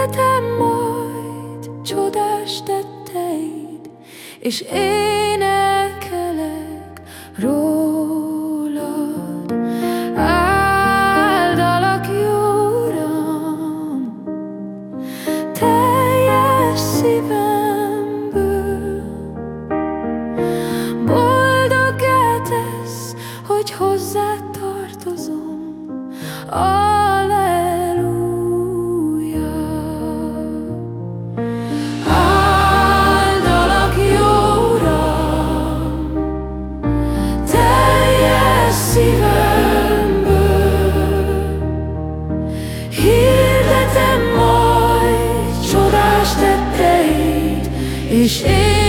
Hirdetem majd csodás tetteid, és énekelek rólad. Áldalak, jó Uram, teljes szívemből. Boldog tesz, hogy hozzád tartozom. Krishna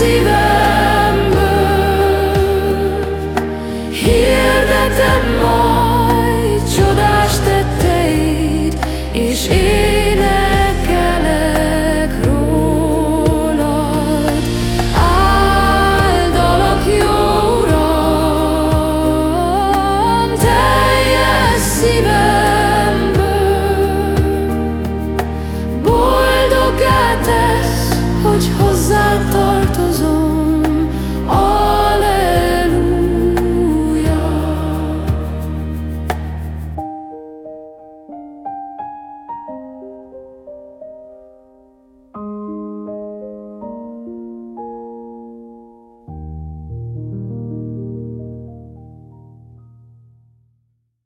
December Hear the